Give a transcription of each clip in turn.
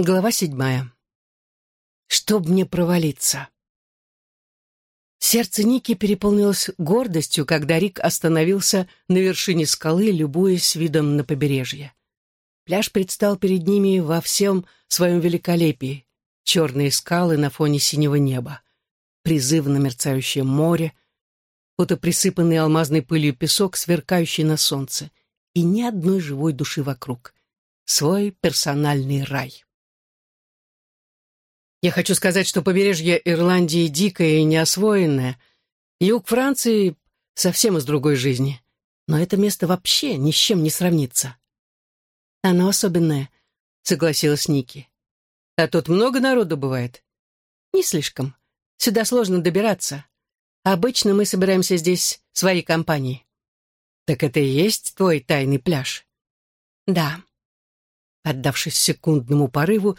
Глава седьмая. Чтоб мне провалиться. Сердце Ники переполнилось гордостью, когда Рик остановился на вершине скалы, любуясь видом на побережье. Пляж предстал перед ними во всем своем великолепии. Черные скалы на фоне синего неба, призывно мерцающее море, будто присыпанный алмазной пылью песок, сверкающий на солнце, и ни одной живой души вокруг. Свой персональный рай. Я хочу сказать, что побережье Ирландии дикое и неосвоенное. Юг Франции совсем из другой жизни. Но это место вообще ни с чем не сравнится. Оно особенное, согласилась Ники. А тут много народу бывает? Не слишком. Сюда сложно добираться. Обычно мы собираемся здесь своей компанией. Так это и есть твой тайный пляж? Да. Отдавшись секундному порыву,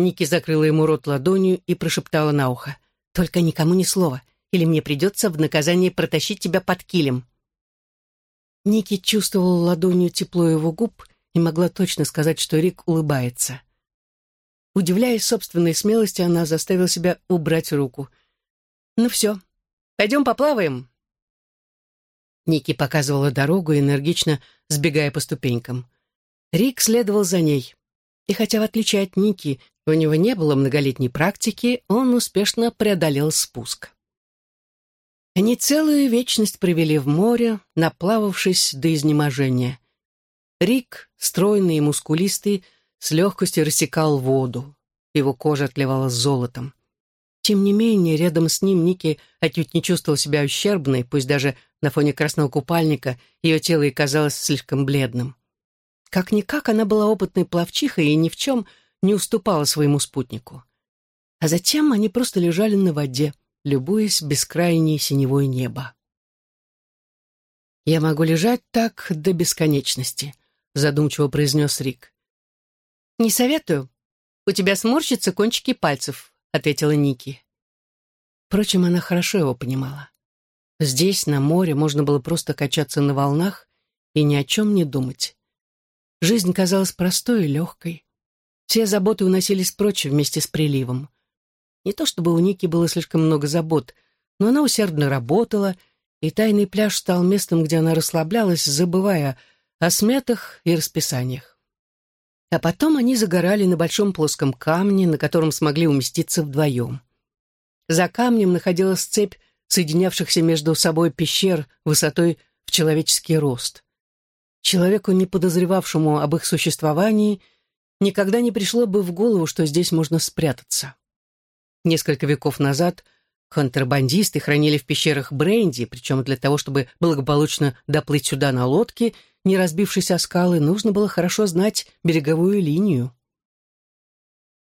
Ники закрыла ему рот ладонью и прошептала на ухо. «Только никому ни слова, или мне придется в наказание протащить тебя под килем». Ники чувствовала ладонью тепло его губ и могла точно сказать, что Рик улыбается. Удивляясь собственной смелости, она заставила себя убрать руку. «Ну все, пойдем поплаваем». Ники показывала дорогу, энергично сбегая по ступенькам. Рик следовал за ней. И хотя, в отличие от Ники, у него не было многолетней практики, он успешно преодолел спуск. Они целую вечность провели в море, наплававшись до изнеможения. Рик, стройный и мускулистый, с легкостью рассекал воду. Его кожа отливала золотом. Тем не менее, рядом с ним Ники отнюдь не чувствовал себя ущербной, пусть даже на фоне красного купальника ее тело и казалось слишком бледным. Как-никак она была опытной пловчихой и ни в чем не уступала своему спутнику. А затем они просто лежали на воде, любуясь бескрайней синевой неба. «Я могу лежать так до бесконечности», — задумчиво произнес Рик. «Не советую. У тебя сморщатся кончики пальцев», — ответила Ники. Впрочем, она хорошо его понимала. Здесь, на море, можно было просто качаться на волнах и ни о чем не думать. Жизнь казалась простой и легкой. Все заботы уносились прочь вместе с приливом. Не то чтобы у Ники было слишком много забот, но она усердно работала, и тайный пляж стал местом, где она расслаблялась, забывая о сметах и расписаниях. А потом они загорали на большом плоском камне, на котором смогли уместиться вдвоем. За камнем находилась цепь соединявшихся между собой пещер высотой в человеческий рост. Человеку, не подозревавшему об их существовании, никогда не пришло бы в голову, что здесь можно спрятаться. Несколько веков назад контрабандисты хранили в пещерах бренди, причем для того, чтобы благополучно доплыть сюда на лодке, не разбившись о скалы, нужно было хорошо знать береговую линию.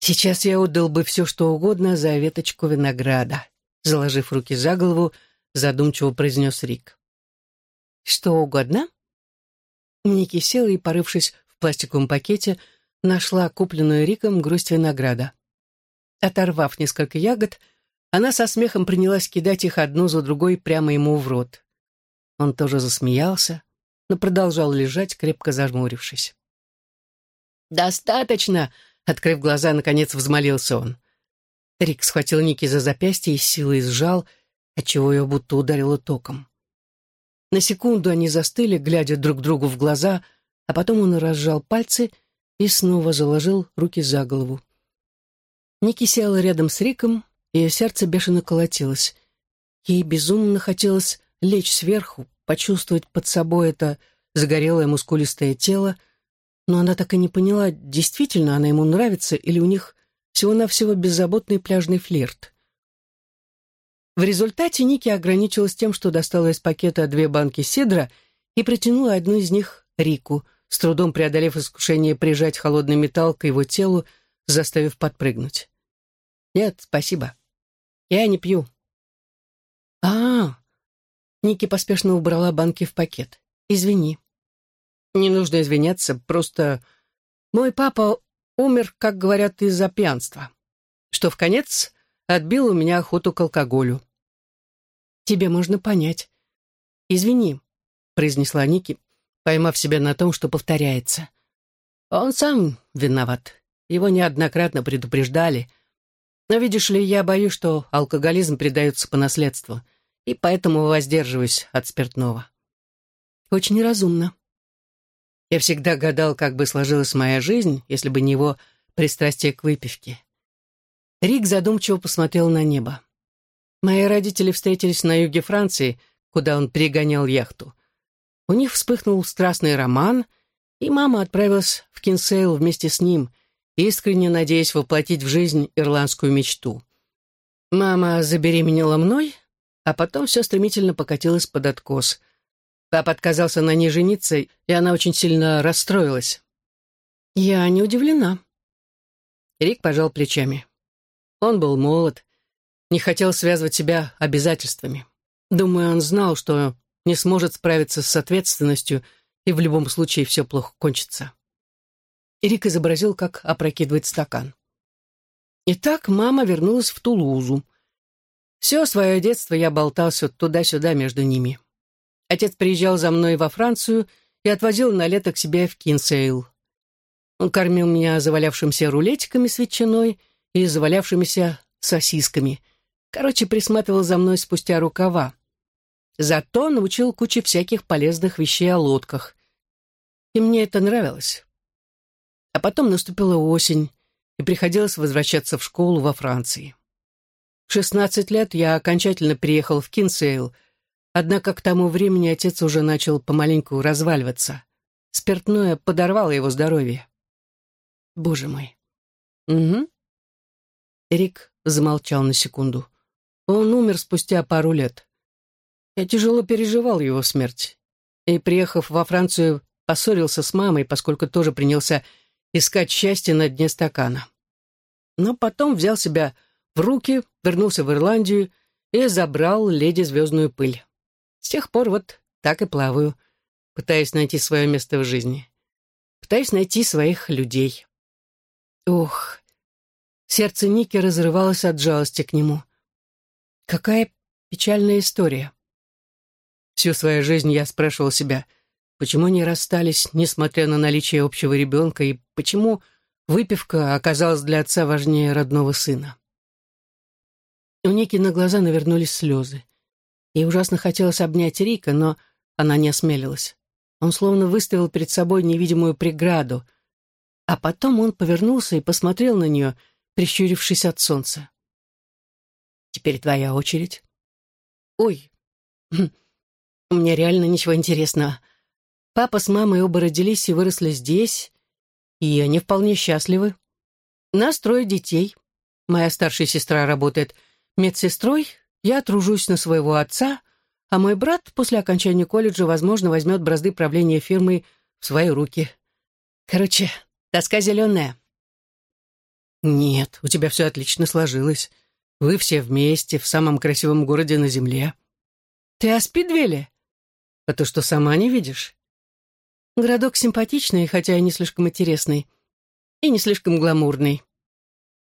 Сейчас я отдал бы все, что угодно за веточку винограда, заложив руки за голову, задумчиво произнес Рик. Что угодно? Ники села и, порывшись в пластиковом пакете, нашла купленную Риком грусть винограда. Оторвав несколько ягод, она со смехом принялась кидать их одну за другой прямо ему в рот. Он тоже засмеялся, но продолжал лежать, крепко зажмурившись. «Достаточно!» — открыв глаза, наконец взмолился он. Рик схватил Ники за запястье и силой сжал, отчего ее будто ударило током. На секунду они застыли, глядя друг другу в глаза, а потом он разжал пальцы и снова заложил руки за голову. Ники села рядом с Риком, ее сердце бешено колотилось. Ей безумно хотелось лечь сверху, почувствовать под собой это загорелое мускулистое тело, но она так и не поняла, действительно она ему нравится или у них всего-навсего беззаботный пляжный флирт. В результате Ники ограничилась тем, что достала из пакета две банки сидра и протянула одну из них Рику, с трудом преодолев искушение прижать холодный металл к его телу, заставив подпрыгнуть. «Нет, спасибо. Я не пью». А, -а, а Ники поспешно убрала банки в пакет. «Извини». «Не нужно извиняться, просто мой папа умер, как говорят, из-за пьянства, что в конец отбил у меня охоту к алкоголю. Тебе можно понять. Извини, произнесла Ники, поймав себя на том, что повторяется. Он сам виноват. его неоднократно предупреждали. Но, видишь ли, я боюсь, что алкоголизм передается по наследству, и поэтому воздерживаюсь от спиртного. Очень разумно. Я всегда гадал, как бы сложилась моя жизнь, если бы не его пристрастие к выпивке. Рик задумчиво посмотрел на небо. Мои родители встретились на юге Франции, куда он перегонял яхту. У них вспыхнул страстный роман, и мама отправилась в Кинсейл вместе с ним, искренне надеясь воплотить в жизнь ирландскую мечту. Мама забеременела мной, а потом все стремительно покатилось под откос. Папа отказался на ней жениться, и она очень сильно расстроилась. Я не удивлена. Рик пожал плечами. Он был молод, не хотел связывать себя обязательствами. Думаю, он знал, что не сможет справиться с ответственностью, и в любом случае все плохо кончится. Рик изобразил, как опрокидывает стакан. Итак, мама вернулась в Тулузу. Все свое детство я болтался туда-сюда между ними. Отец приезжал за мной во Францию и отвозил на лето к себе в Кинсейл. Он кормил меня завалявшимся рулетиками с ветчиной и завалявшимися сосисками. Короче, присматривал за мной спустя рукава. Зато научил куче всяких полезных вещей о лодках. И мне это нравилось. А потом наступила осень, и приходилось возвращаться в школу во Франции. В 16 лет я окончательно приехал в Кинсейл, однако к тому времени отец уже начал помаленьку разваливаться. Спиртное подорвало его здоровье. Боже мой. Угу. Рик замолчал на секунду. Он умер спустя пару лет. Я тяжело переживал его смерть. И, приехав во Францию, поссорился с мамой, поскольку тоже принялся искать счастье на дне стакана. Но потом взял себя в руки, вернулся в Ирландию и забрал леди звездную пыль. С тех пор вот так и плаваю, пытаясь найти свое место в жизни. Пытаюсь найти своих людей. Ох, сердце Ники разрывалось от жалости к нему. Какая печальная история. Всю свою жизнь я спрашивал себя, почему они расстались, несмотря на наличие общего ребенка, и почему выпивка оказалась для отца важнее родного сына. У Ники на глаза навернулись слезы. Ей ужасно хотелось обнять Рика, но она не осмелилась. Он словно выставил перед собой невидимую преграду, а потом он повернулся и посмотрел на нее, прищурившись от солнца. «Теперь твоя очередь». «Ой, хм, у меня реально ничего интересного. Папа с мамой оба родились и выросли здесь, и они вполне счастливы. Нас трое детей. Моя старшая сестра работает медсестрой, я тружусь на своего отца, а мой брат после окончания колледжа, возможно, возьмет бразды правления фирмой в свои руки. Короче, тоска зеленая. Нет, у тебя все отлично сложилось. Вы все вместе в самом красивом городе на земле. Ты о Спидвеле? А то что, сама не видишь? Городок симпатичный, хотя и не слишком интересный. И не слишком гламурный.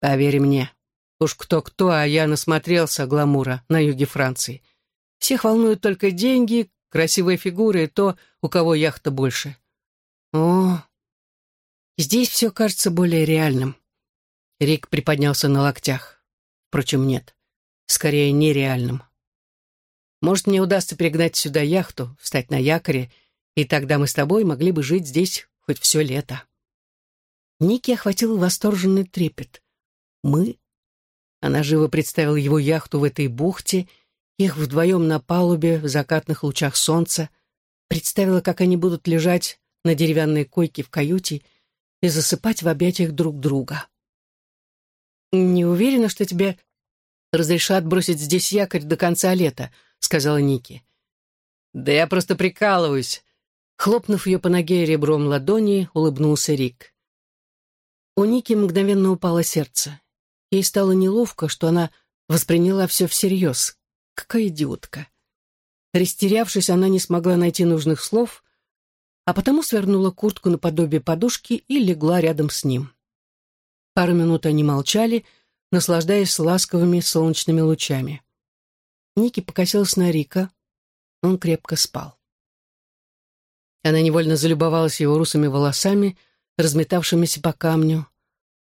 Поверь мне, уж кто-кто, а я насмотрелся гламура на юге Франции. Всех волнуют только деньги, красивые фигуры и то, у кого яхта больше. О, здесь все кажется более реальным. Рик приподнялся на локтях. Впрочем, нет, скорее нереальным. Может, мне удастся перегнать сюда яхту, встать на якоре, и тогда мы с тобой могли бы жить здесь хоть все лето». Ники охватил восторженный трепет. «Мы?» Она живо представила его яхту в этой бухте, их вдвоем на палубе в закатных лучах солнца, представила, как они будут лежать на деревянной койке в каюте и засыпать в объятиях друг друга. «Не уверена, что тебе разрешат бросить здесь якорь до конца лета», — сказала Ники. «Да я просто прикалываюсь». Хлопнув ее по ноге ребром ладони, улыбнулся Рик. У Ники мгновенно упало сердце. Ей стало неловко, что она восприняла все всерьез. Какая идиотка. Растерявшись, она не смогла найти нужных слов, а потому свернула куртку наподобие подушки и легла рядом с ним. Пару минут они молчали, наслаждаясь ласковыми солнечными лучами. Ники покосилась на Рика. Он крепко спал. Она невольно залюбовалась его русыми волосами, разметавшимися по камню,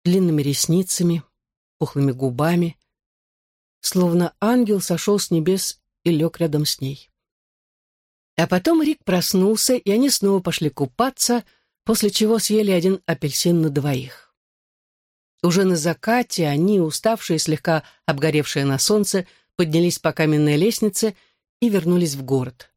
длинными ресницами, пухлыми губами, словно ангел сошел с небес и лег рядом с ней. А потом Рик проснулся, и они снова пошли купаться, после чего съели один апельсин на двоих. Уже на закате они, уставшие, слегка обгоревшие на солнце, поднялись по каменной лестнице и вернулись в город.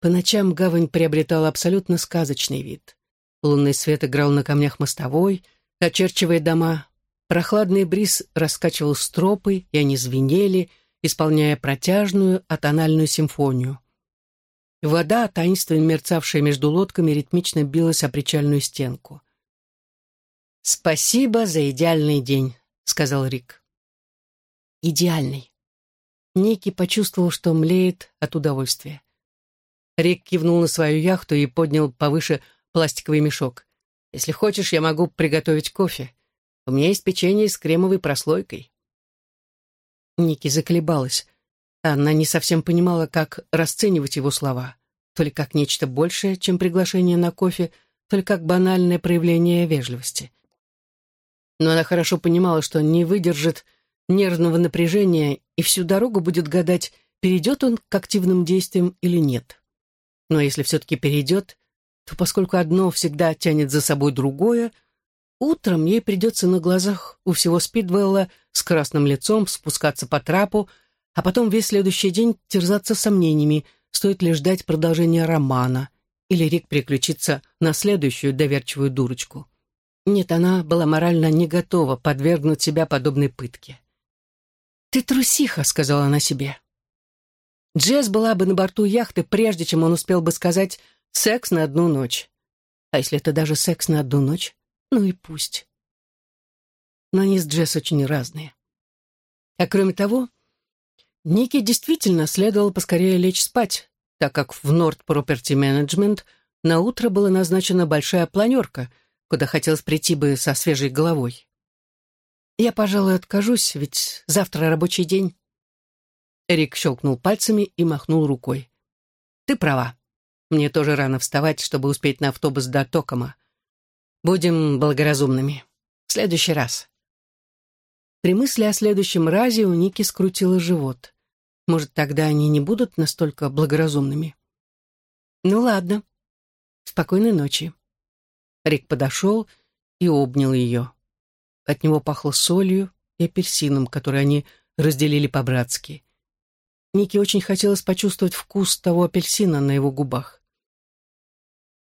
По ночам гавань приобретала абсолютно сказочный вид. Лунный свет играл на камнях мостовой, очерчивая дома. Прохладный бриз раскачивал стропы, и они звенели, исполняя протяжную атональную симфонию. Вода, таинственно мерцавшая между лодками, ритмично билась о причальную стенку. «Спасибо за идеальный день», — сказал Рик. «Идеальный». Ники почувствовал, что млеет от удовольствия. Рик кивнул на свою яхту и поднял повыше пластиковый мешок. «Если хочешь, я могу приготовить кофе. У меня есть печенье с кремовой прослойкой». Ники заколебалась. Она не совсем понимала, как расценивать его слова. То ли как нечто большее, чем приглашение на кофе, то ли как банальное проявление вежливости но она хорошо понимала, что не выдержит нервного напряжения и всю дорогу будет гадать, перейдет он к активным действиям или нет. Но если все-таки перейдет, то поскольку одно всегда тянет за собой другое, утром ей придется на глазах у всего Спидвелла с красным лицом спускаться по трапу, а потом весь следующий день терзаться сомнениями, стоит ли ждать продолжения романа, или Рик переключится на следующую доверчивую дурочку. Нет, она была морально не готова подвергнуть себя подобной пытке. «Ты трусиха», — сказала она себе. Джесс была бы на борту яхты, прежде чем он успел бы сказать «секс на одну ночь». А если это даже секс на одну ночь, ну и пусть. Но они с Джесс очень разные. А кроме того, Нике действительно следовало поскорее лечь спать, так как в Nord Property Management на утро была назначена большая планерка — куда хотелось прийти бы со свежей головой. Я, пожалуй, откажусь, ведь завтра рабочий день. Эрик щелкнул пальцами и махнул рукой. Ты права. Мне тоже рано вставать, чтобы успеть на автобус до Токома. Будем благоразумными. В следующий раз. При мысли о следующем разе у Ники скрутило живот. Может, тогда они не будут настолько благоразумными? Ну ладно. Спокойной ночи. Рик подошел и обнял ее. От него пахло солью и апельсином, который они разделили по-братски. Нике очень хотелось почувствовать вкус того апельсина на его губах.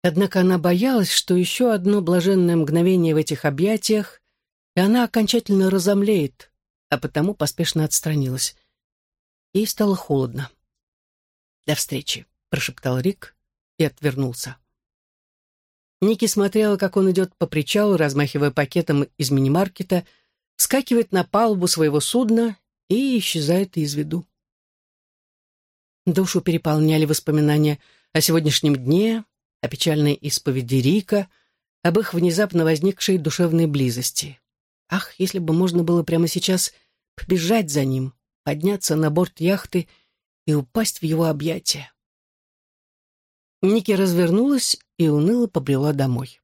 Однако она боялась, что еще одно блаженное мгновение в этих объятиях, и она окончательно разомлеет, а потому поспешно отстранилась. Ей стало холодно. «До встречи», — прошептал Рик и отвернулся. Ники смотрела, как он идет по причалу, размахивая пакетом из мини-маркета, скакивает на палубу своего судна и исчезает из виду. Душу переполняли воспоминания о сегодняшнем дне, о печальной исповеди Рика, об их внезапно возникшей душевной близости. Ах, если бы можно было прямо сейчас побежать за ним, подняться на борт яхты и упасть в его объятия. Ники развернулась и уныло побрела домой.